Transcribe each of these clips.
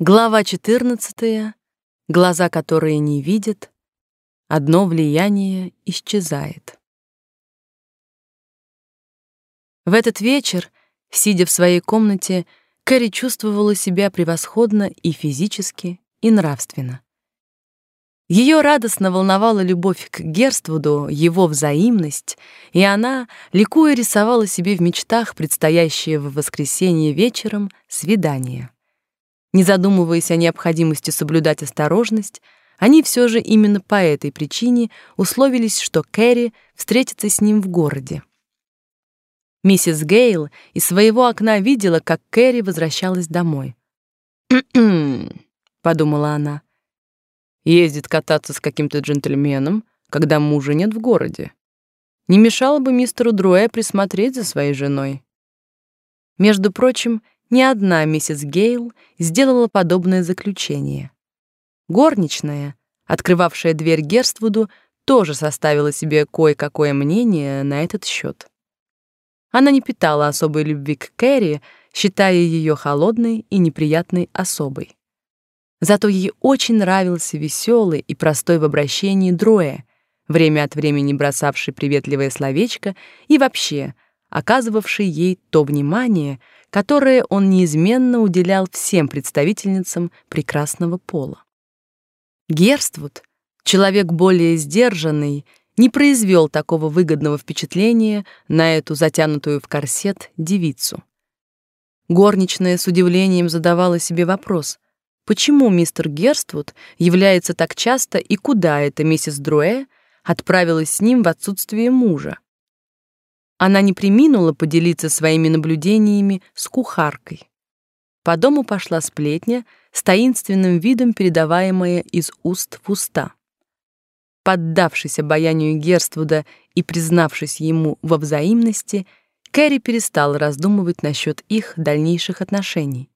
Глава 14. Глаза, которые не видят, одно влияние исчезает. В этот вечер, сидя в своей комнате, Кэрри чувствовала себя превосходно и физически, и нравственно. Ее радостно волновала любовь к Герствуду, его взаимность, и она, ликуя, рисовала себе в мечтах предстоящее в воскресенье вечером свидание. Не задумываясь о необходимости соблюдать осторожность, они все же именно по этой причине условились, что Кэрри встретится с ним в городе. Миссис Гейл из своего окна видела, как Кэрри возвращалась домой. «Кхм», — подумала она. «Ездит кататься с каким-то джентльменом, когда мужа нет в городе. Не мешало бы мистеру Друэ присмотреть за своей женой». Между прочим, ни одна миссис Гейл сделала подобное заключение. Горничная, открывавшая дверь Герствуду, тоже составила себе кое-какое мнение на этот счет. Она не питала особой любви к Кэрри, считая ее холодной и неприятной особой. Зато ей очень нравился веселый и простой в обращении Дроэ, время от времени бросавший приветливое словечко и вообще оказывавший ей то внимание, которое он неизменно уделял всем представительницам прекрасного пола. Герствуд, человек более сдержанный, не произвел такого выгодного впечатления на эту затянутую в корсет девицу. Горничная с удивлением задавала себе вопрос: почему мистер Герствуд является так часто и куда эта миссис Друэ отправилась с ним в отсутствие мужа? Она не преминула поделиться своими наблюдениями с кухаркой. По дому пошла сплетня, с таинственным видом передаваемая из уст в уста. Поддавшись обаянию Герствуда и признавшись ему во взаимности, Кэрри перестала раздумывать насчет их дальнейших отношений.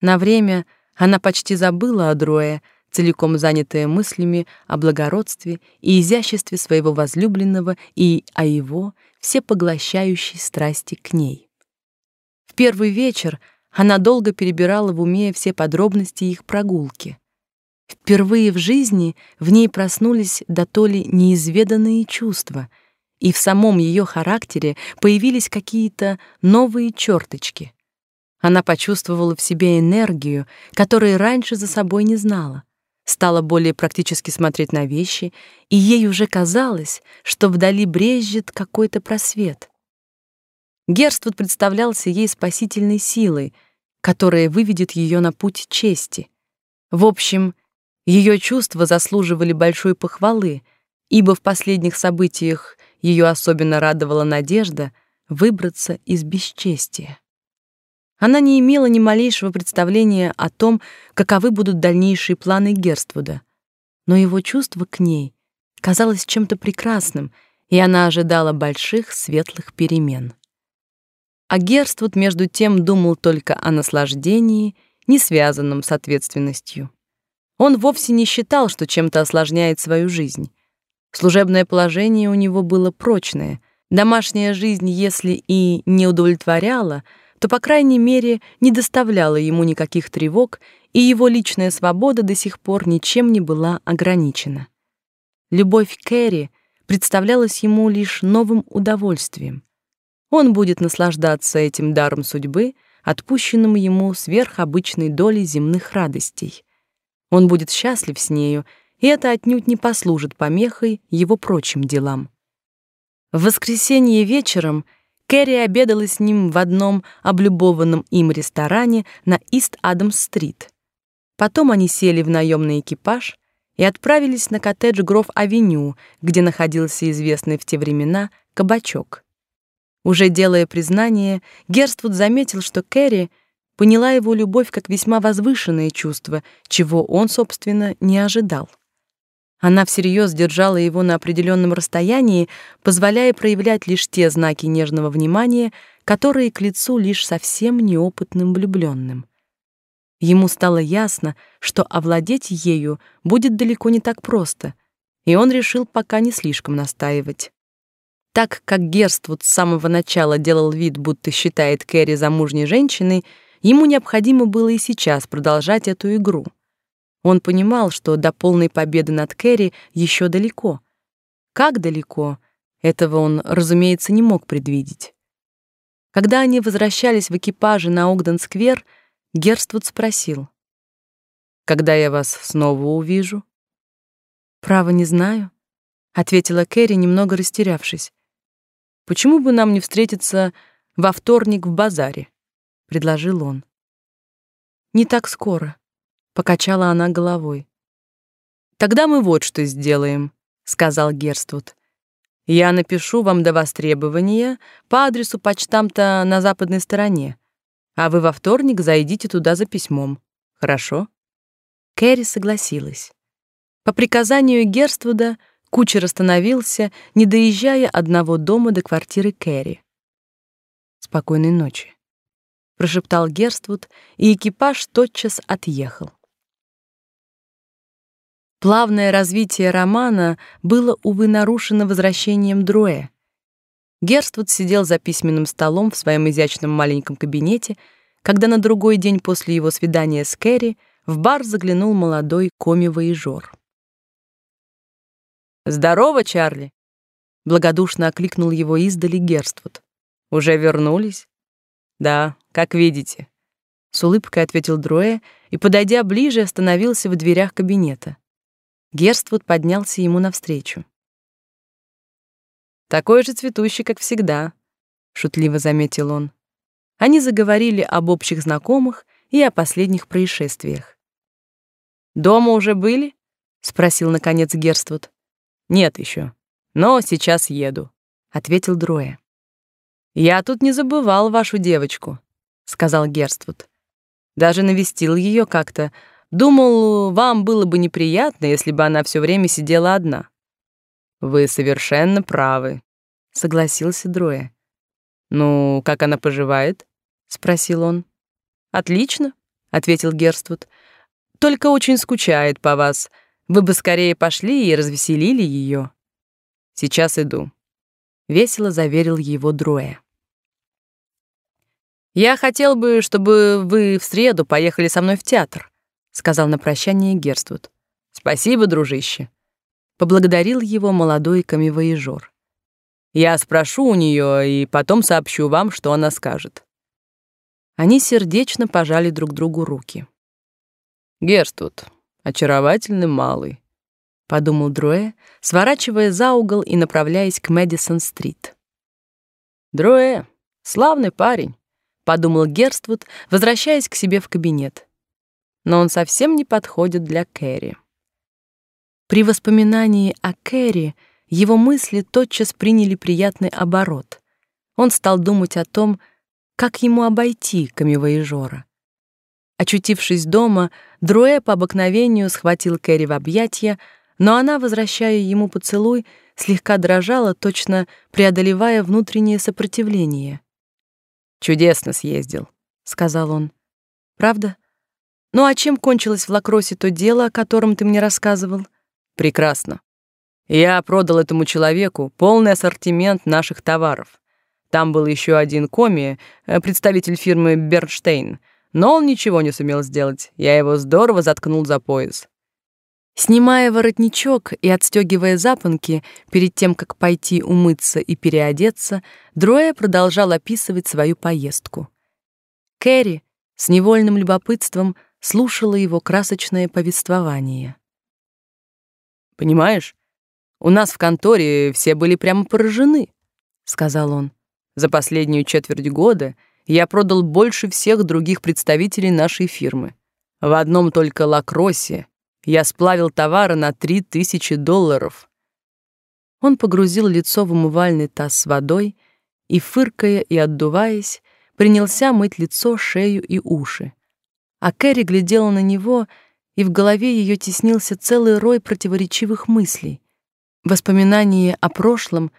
На время она почти забыла о Дрое, целиком занятая мыслями о благородстве и изяществе своего возлюбленного и о его всепоглощающей страсти к ней. В первый вечер она долго перебирала в уме все подробности их прогулки. Впервые в жизни в ней проснулись до то ли неизведанные чувства, и в самом ее характере появились какие-то новые черточки. Она почувствовала в себе энергию, которой раньше за собой не знала стала более практически смотреть на вещи, и ей уже казалось, что вдали брезжит какой-то просвет. Герствуд представлялся ей спасительной силой, которая выведет ее на путь чести. В общем, ее чувства заслуживали большой похвалы, ибо в последних событиях ее особенно радовала надежда выбраться из бесчестия. Она не имела ни малейшего представления о том, каковы будут дальнейшие планы Герствуда, но его чувство к ней казалось чем-то прекрасным, и она ожидала больших светлых перемен. А Герствуд между тем думал только о наслаждении, не связанном с ответственностью. Он вовсе не считал, что чем-то осложняет свою жизнь. Служебное положение у него было прочное. Домашняя жизнь, если и не удовлетворяла, то, по крайней мере, не доставляло ему никаких тревог, и его личная свобода до сих пор ничем не была ограничена. Любовь Кэрри представлялась ему лишь новым удовольствием. Он будет наслаждаться этим даром судьбы, отпущенным ему сверхобычной долей земных радостей. Он будет счастлив с нею, и это отнюдь не послужит помехой его прочим делам. В воскресенье вечером — Кэрри обедала с ним в одном облюбованном им ресторане на Ист-Адамс-стрит. Потом они сели в наемный экипаж и отправились на коттедж Гров-авеню, где находился известный в те времена кабачок. Уже делая признание, Герствуд заметил, что Кэрри поняла его любовь как весьма возвышенное чувство, чего он, собственно, не ожидал. Она всерьез держала его на определенном расстоянии, позволяя проявлять лишь те знаки нежного внимания, которые к лицу лишь совсем неопытным влюбленным. Ему стало ясно, что овладеть ею будет далеко не так просто, и он решил пока не слишком настаивать. Так как Герствуд с самого начала делал вид, будто считает Кэрри замужней женщиной, ему необходимо было и сейчас продолжать эту игру. Он понимал, что до полной победы над Кэрри еще далеко. Как далеко, этого он, разумеется, не мог предвидеть. Когда они возвращались в экипаже на Огден-сквер, Герствуд спросил. «Когда я вас снова увижу?» «Право не знаю», — ответила Кэрри, немного растерявшись. «Почему бы нам не встретиться во вторник в базаре?» — предложил он. «Не так скоро», — покачала она головой. «Тогда мы вот что сделаем», — сказал Герствуд. «Я напишу вам до востребования по адресу почтамта на западной стороне, а вы во вторник зайдите туда за письмом. Хорошо?» Кэрри согласилась. По приказанию Герствуда кучер остановился, не доезжая одного дома до квартиры Кэрри. «Спокойной ночи», — прошептал Герствуд, и экипаж тотчас отъехал. Плавное развитие романа было, увы, нарушено возвращением Друэ. Герствуд сидел за письменным столом в своем изящном маленьком кабинете, когда на другой день после его свидания с Кэрри в бар заглянул молодой коми-воежор. «Здорово, Чарли!» — благодушно окликнул его издали Герствуд. «Уже вернулись?» «Да, как видите», — с улыбкой ответил Дроэ и, подойдя ближе, остановился в дверях кабинета. Герствуд поднялся ему навстречу. «Такой же цветущий, как всегда», — шутливо заметил он. Они заговорили об общих знакомых и о последних происшествиях. «Дома уже были?» — спросил, наконец, Герствуд. Нет еще. Но сейчас еду, ответил Дроя. Я тут не забывал вашу девочку, сказал Герствуд. Даже навестил ее как-то. Думал, вам было бы неприятно, если бы она все время сидела одна. Вы совершенно правы, согласился Дроя. Ну, как она поживает? спросил он. Отлично, ответил Герствуд. Только очень скучает по вас. Вы бы скорее пошли и развеселили ее. Сейчас иду, весело заверил его Дроя. Я хотел бы, чтобы вы в среду поехали со мной в театр, сказал на прощание Герствуд. Спасибо, дружище, поблагодарил его молодой камевояжёр. Я спрошу у нее и потом сообщу вам, что она скажет. Они сердечно пожали друг другу руки. Герствуд, очаровательный малый, подумал Дроэ, сворачивая за угол и направляясь к Мэдисон-стрит. Дроэ, славный парень, подумал Герствуд, возвращаясь к себе в кабинет. Но он совсем не подходит для Кэрри. При воспоминании о Кэрри его мысли тотчас приняли приятный оборот. Он стал думать о том, как ему обойти камевояжора. Очутившись дома, Друэ по обыкновению схватил Кэрри в объятия, но она, возвращая ему поцелуй, слегка дрожала, точно преодолевая внутреннее сопротивление. «Чудесно съездил», — сказал он. «Правда? Ну а чем кончилось в Лакросе то дело, о котором ты мне рассказывал?» «Прекрасно. Я продал этому человеку полный ассортимент наших товаров. Там был еще один коми, э, представитель фирмы Бернштейн — но он ничего не сумел сделать. Я его здорово заткнул за пояс. Снимая воротничок и отстегивая запонки перед тем, как пойти умыться и переодеться, Дроя продолжал описывать свою поездку. Кэрри с невольным любопытством слушала его красочное повествование. «Понимаешь, у нас в конторе все были прямо поражены», — сказал он. «За последнюю четверть года — я продал больше всех других представителей нашей фирмы. В одном только Лакросе я сплавил товары на три тысячи долларов. Он погрузил лицо в умывальный таз с водой и, фыркая и отдуваясь, принялся мыть лицо, шею и уши. А Кэрри глядела на него, и в голове ее теснился целый рой противоречивых мыслей, воспоминания о прошлом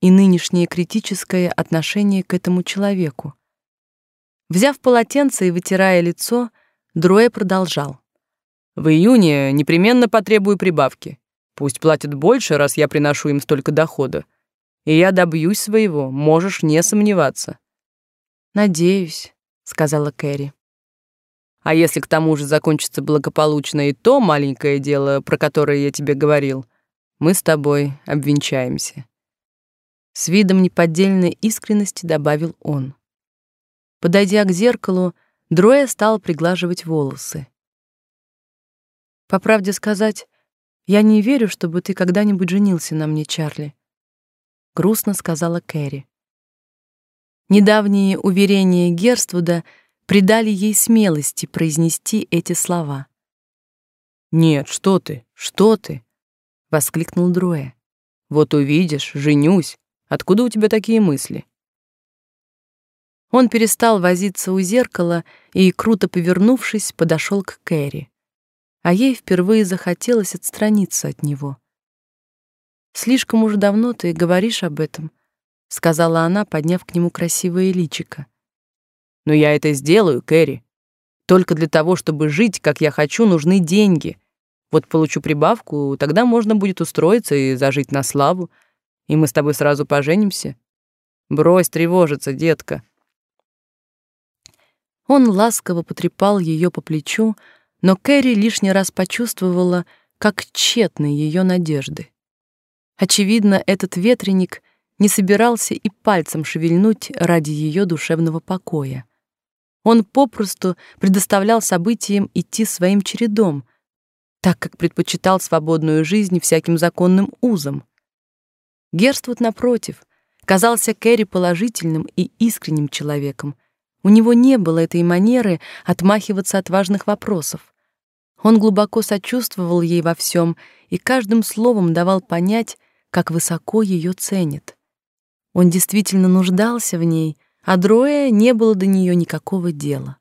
и нынешнее критическое отношение к этому человеку. Взяв полотенце и вытирая лицо, Друэ продолжал. «В июне непременно потребую прибавки. Пусть платят больше, раз я приношу им столько дохода. И я добьюсь своего, можешь не сомневаться». «Надеюсь», — сказала Кэрри. А если к тому же закончится благополучно и то маленькое дело, про которое я тебе говорил, мы с тобой обвенчаемся. С видом неподдельной искренности добавил он. Подойдя к зеркалу, Дроя стал приглаживать волосы. По правде сказать, я не верю, чтобы ты когда-нибудь женился на мне, Чарли, грустно сказала Кэрри. Недавние уверения Герствуда придали ей смелости произнести эти слова. «Нет, что ты, что ты!» — воскликнул Дроя. «Вот увидишь, женюсь. Откуда у тебя такие мысли?» Он перестал возиться у зеркала и, круто повернувшись, подошел к Кэрри. А ей впервые захотелось отстраниться от него. «Слишком уж давно ты говоришь об этом», — сказала она, подняв к нему красивое личико. Но я это сделаю, Кэрри. Только для того, чтобы жить, как я хочу, нужны деньги. Вот получу прибавку, тогда можно будет устроиться и зажить на славу, и мы с тобой сразу поженимся. Брось тревожиться, детка. Он ласково потрепал ее по плечу, но Кэрри лишний раз почувствовала, как тщетны ее надежды. Очевидно, этот ветреник не собирался и пальцем шевельнуть ради ее душевного покоя. Он попросту предоставлял событиям идти своим чередом, так как предпочитал свободную жизнь всяким законным узам. Герствуд, напротив, казался Кэрри положительным и искренним человеком. У него не было этой манеры отмахиваться от важных вопросов. Он глубоко сочувствовал ей во всем и каждым словом давал понять, как высоко ее ценит. Он действительно нуждался в ней — а Дроя не было до нее никакого дела.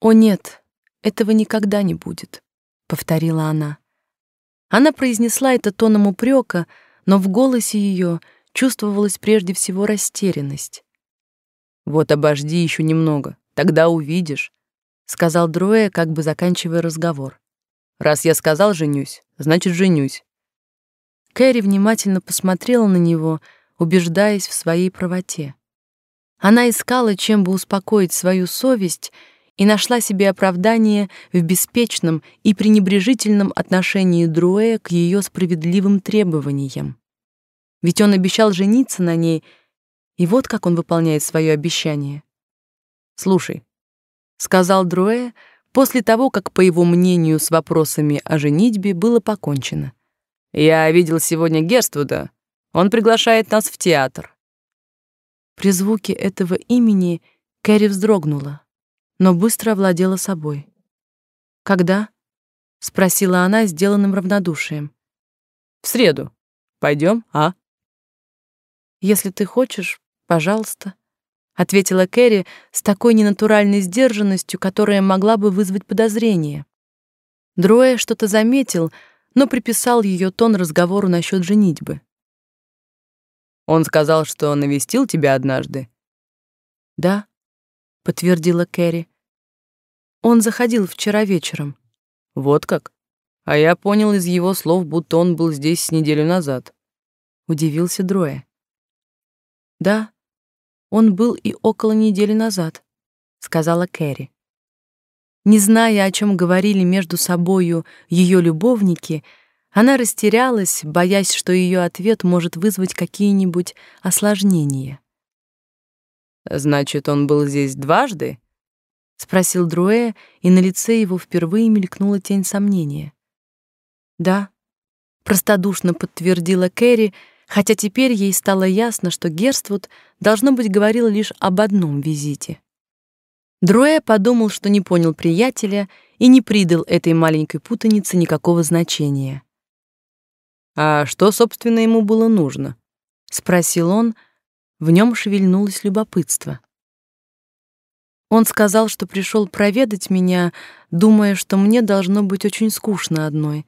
«О нет, этого никогда не будет», — повторила она. Она произнесла это тоном упрека, но в голосе ее чувствовалась прежде всего растерянность. «Вот обожди еще немного, тогда увидишь», — сказал Дроя, как бы заканчивая разговор. «Раз я сказал женюсь, значит женюсь». Кэрри внимательно посмотрела на него, убеждаясь в своей правоте. Она искала, чем бы успокоить свою совесть, и нашла себе оправдание в беспечном и пренебрежительном отношении Друэя к ее справедливым требованиям. Ведь он обещал жениться на ней, и вот как он выполняет свое обещание. «Слушай», — сказал Друэ после того, как, по его мнению, с вопросами о женитьбе было покончено. «Я видел сегодня Герствуда. Он приглашает нас в театр. При звуке этого имени Кэрри вздрогнула, но быстро овладела собой. «Когда?» — спросила она сделанным равнодушием. «В среду. Пойдем, а?» «Если ты хочешь, пожалуйста», — ответила Кэрри с такой ненатуральной сдержанностью, которая могла бы вызвать подозрение. Дроя что-то заметил, но приписал ее тон разговору насчет женитьбы. Он сказал, что навестил тебя однажды. Да, подтвердила Кэрри. Он заходил вчера вечером. Вот как? А я понял из его слов, будто он был здесь с неделю назад. Удивился Дроя. Да, он был и около недели назад, сказала Кэрри. Не зная, о чем говорили между собою ее любовники, она растерялась, боясь, что ее ответ может вызвать какие-нибудь осложнения. Значит, он был здесь дважды? спросил Друэ, и на лице его впервые мелькнула тень сомнения. Да, простодушно подтвердила Кэрри, хотя теперь ей стало ясно, что Герствуд должно быть говорил лишь об одном визите. Друэ подумал, что не понял приятеля и не придал этой маленькой путанице никакого значения. А что, собственно, ему было нужно? спросил он. В нем шевельнулось любопытство. Он сказал, что пришел проведать меня, думая, что мне должно быть очень скучно одной.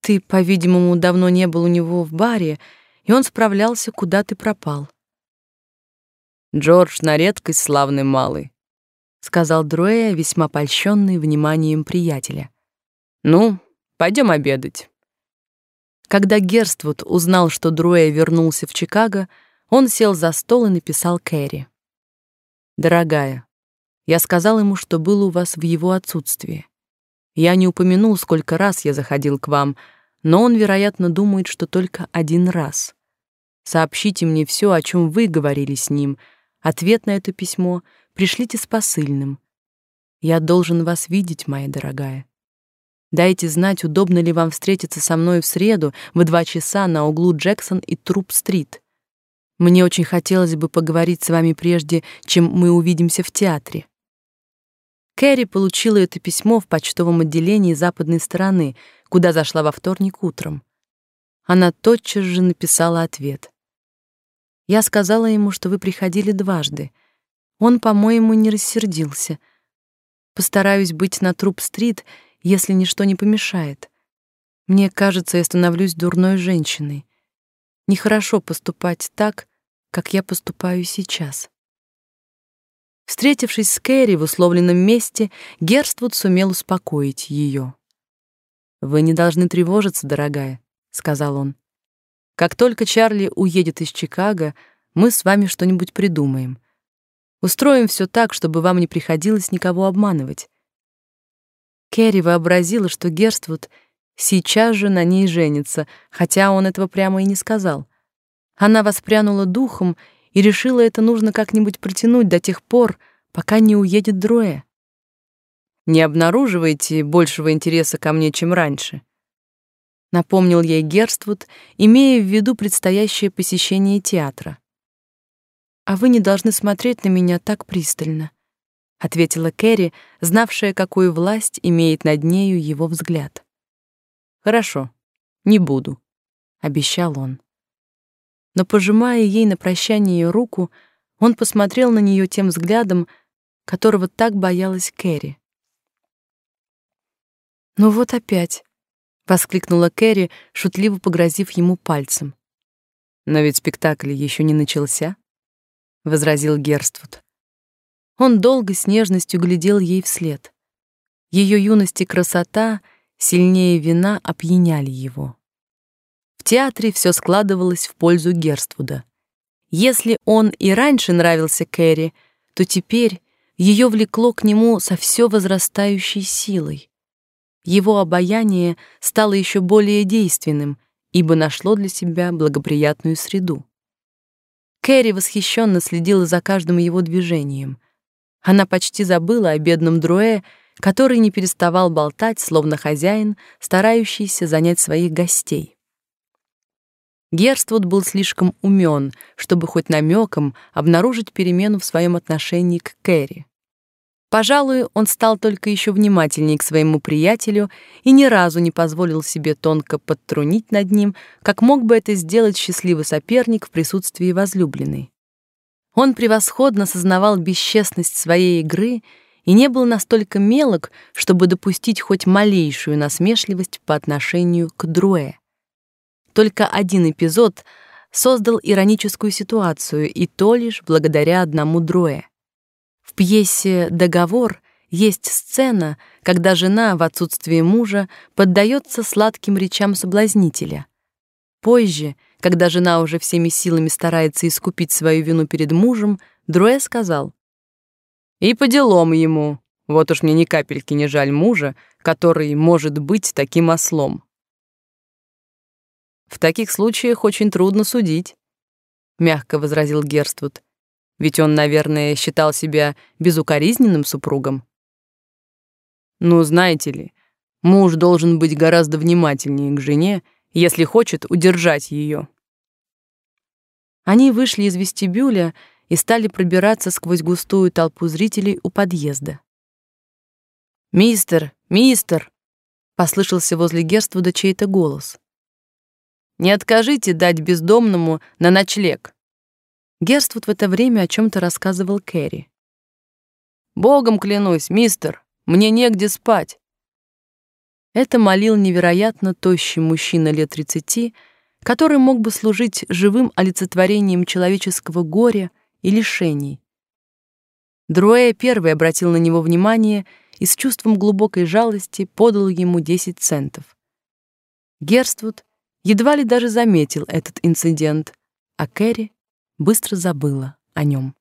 Ты, по-видимому, давно не был у него в баре, и он справлялся, куда ты пропал. Джордж на редкость славный малый, сказал Дроя, весьма польщенный вниманием приятеля. Ну, пойдем обедать. Когда Герствуд узнал, что Друэ вернулся в Чикаго, он сел за стол и написал Кэрри. «Дорогая, Я сказал ему, что был у вас в его отсутствии. Я не упомянул, сколько раз я заходил к вам, но он, вероятно, думает, что только один раз. Сообщите мне все, о чем вы говорили с ним. Ответ на это письмо пришлите с посыльным. Я должен вас видеть, моя дорогая. Дайте знать, удобно ли вам встретиться со мной в среду в два часа на углу Джексон и Труп-стрит. Мне очень хотелось бы поговорить с вами прежде, чем мы увидимся в театре. Кэрри получила это письмо в почтовом отделении западной стороны, куда зашла во вторник утром. Она тотчас же написала ответ. Я сказала ему, что вы приходили дважды. Он, по-моему, не рассердился. Постараюсь быть на Труп-стрит, если ничто не помешает. Мне кажется, я становлюсь дурной женщиной. Нехорошо поступать так, как я поступаю сейчас. Встретившись с Кэрри в условленном месте, Герствуд сумел успокоить ее. «Вы не должны тревожиться, дорогая», — сказал он. «Как только Чарли уедет из Чикаго, мы с вами что-нибудь придумаем. Устроим все так, чтобы вам не приходилось никого обманывать». Кэрри вообразила, что Герствуд сейчас же на ней женится, хотя он этого прямо и не сказал. Она воспрянула духом и решила, это нужно как-нибудь протянуть до тех пор, пока не уедет Дроэ. Не обнаруживайте большего интереса ко мне, чем раньше. Напомнил ей Герствуд, имея в виду предстоящее посещение театра. А вы не должны смотреть на меня так пристально, ответила Кэрри, знавшая, какую власть имеет над нею его взгляд. Хорошо, не буду, обещал он но пожимая ей на прощание руку, он посмотрел на нее тем взглядом, которого так боялась Кэрри. «Ну вот опять», — воскликнула Кэрри, шутливо погрозив ему пальцем. «Но ведь спектакль еще не начался», — возразил Герствуд. Он долго с нежностью глядел ей вслед. Ее юность и красота сильнее вина опьяняли его. В театре все складывалось в пользу Герствуда. Если он и раньше нравился Кэрри, то теперь ее влекло к нему со все возрастающей силой. Его обаяние стало еще более действенным, ибо нашло для себя благоприятную среду. Кэрри восхищенно следила за каждым его движением. Она почти забыла о бедном Друэ, который не переставал болтать, словно хозяин, старающийся занять своих гостей. Герствуд был слишком умен, чтобы хоть намеком обнаружить перемену в своем отношении к Кэрри. Пожалуй, он стал только еще внимательнее к своему приятелю и ни разу не позволил себе тонко подтрунить над ним, как мог бы это сделать счастливый соперник в присутствии возлюбленной. Он превосходно сознавал бесчестность своей игры и не был настолько мелок, чтобы допустить хоть малейшую насмешливость по отношению к Друэ. Только один эпизод создал ироническую ситуацию, и то лишь благодаря одному Дрое. В пьесе «Договор» есть сцена, когда жена в отсутствие мужа поддается сладким речам соблазнителя. Позже, когда жена уже всеми силами старается искупить свою вину перед мужем, Друэ сказал: "И по делам ему. Вот уж мне ни капельки не жаль мужа, который может быть таким ослом". В таких случаях очень трудно судить, мягко возразил Герствуд. Ведь он, наверное, считал себя безукоризненным супругом. Ну, знаете ли, муж должен быть гораздо внимательнее к жене, если хочет удержать ее. Они вышли из вестибюля и стали пробираться сквозь густую толпу зрителей у подъезда. «Мистер, мистер!» — послышался возле Герствуда чей-то голос. Не откажите дать бездомному на ночлег. Герствуд в это время о чем то рассказывал Кэрри. Богом клянусь, мистер, мне негде спать. Это молил невероятно тощий мужчина лет тридцати, который мог бы служить живым олицетворением человеческого горя и лишений. Друэ первый обратил на него внимание и с чувством глубокой жалости подал ему 10 центов. Герствуд едва ли даже заметил этот инцидент, а Кэрри быстро забыла о нем.